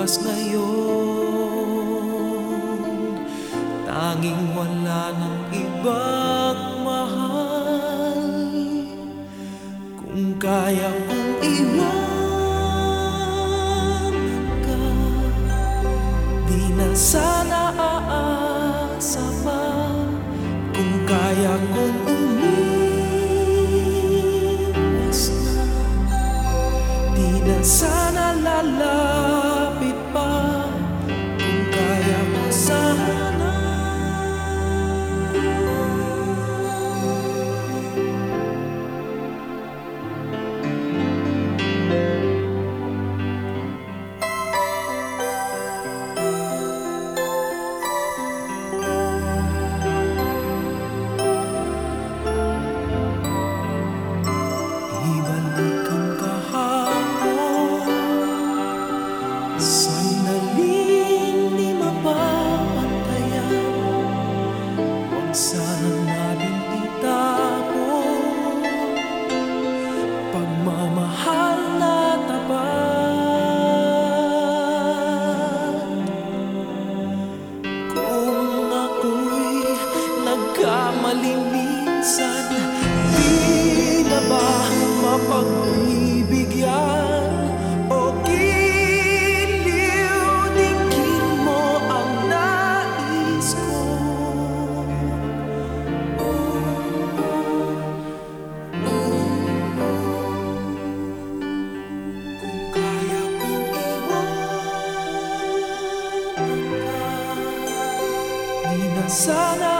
bukas, ngayon. Tanging wala ng ibang mahal. Kung kaya kong iwanan ka Di na sana aasa pa. Kung kaya kong umiwas na Di na sana nagkamali minsan Di na ba mapagbibigyan O giliw dinggin mo ang nais ko? Kung kaya kong iwanan ka Di na sana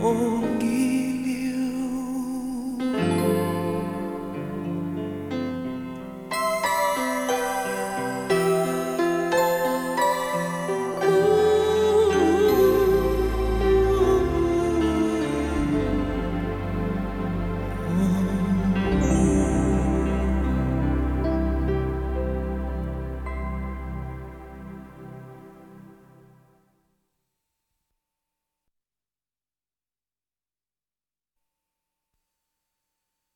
home.